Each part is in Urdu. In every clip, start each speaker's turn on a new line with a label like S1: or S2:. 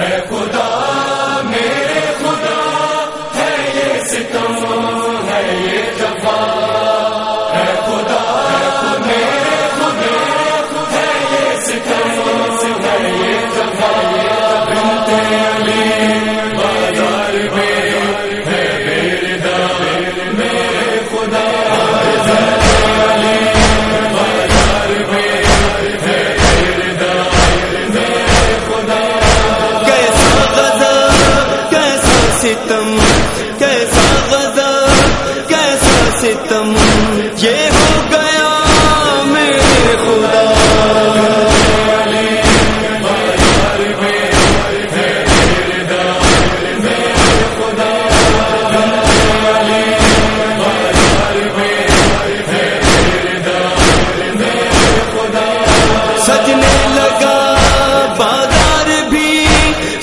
S1: ہے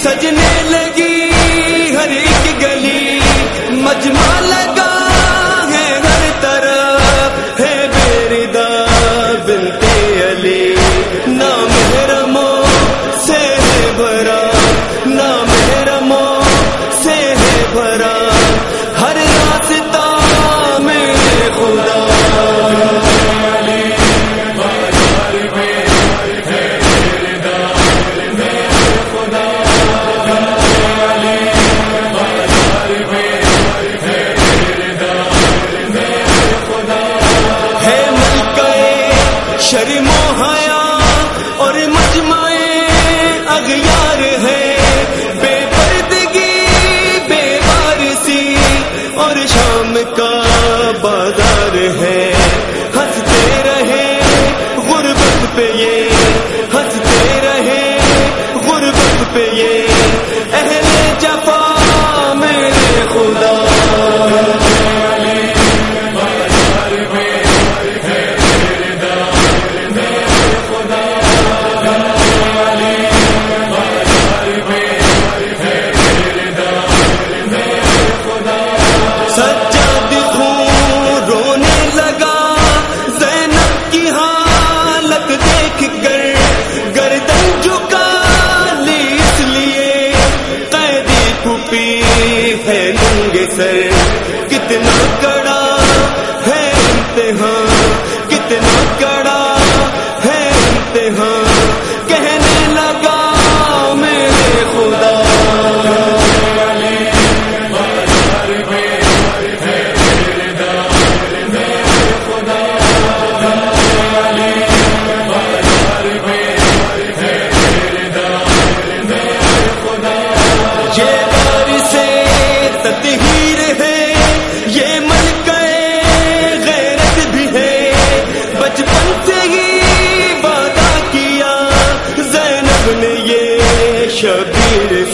S1: سجنے شام کا بازار ہے۔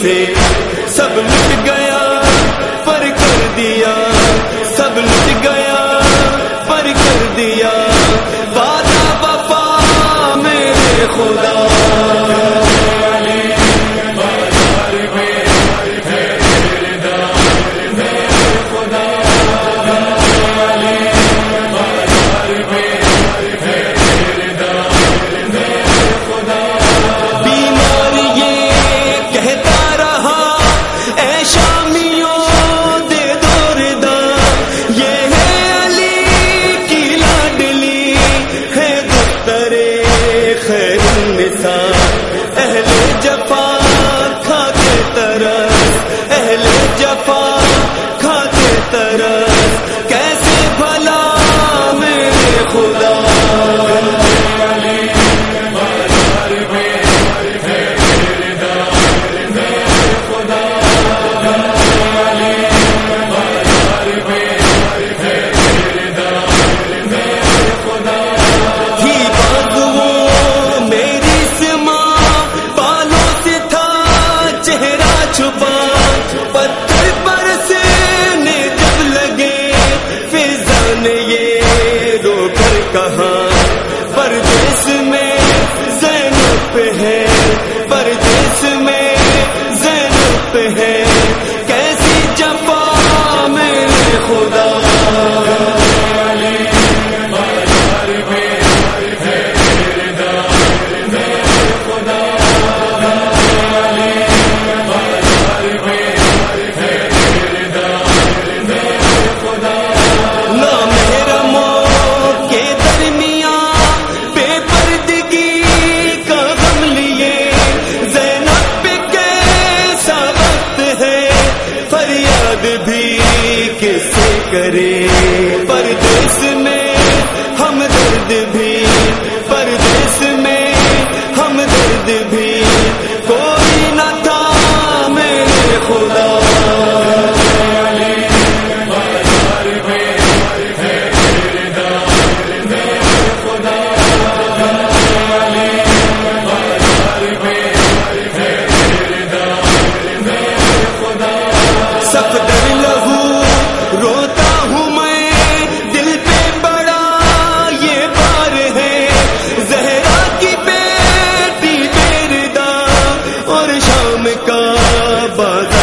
S1: سے سب مٹ سان ہیں۔ در لہو روتا ہوں میں، دل پہ بڑا یہ بار ہے۔ زہرا کی بیٹی بیردہ اور شام کا بادہ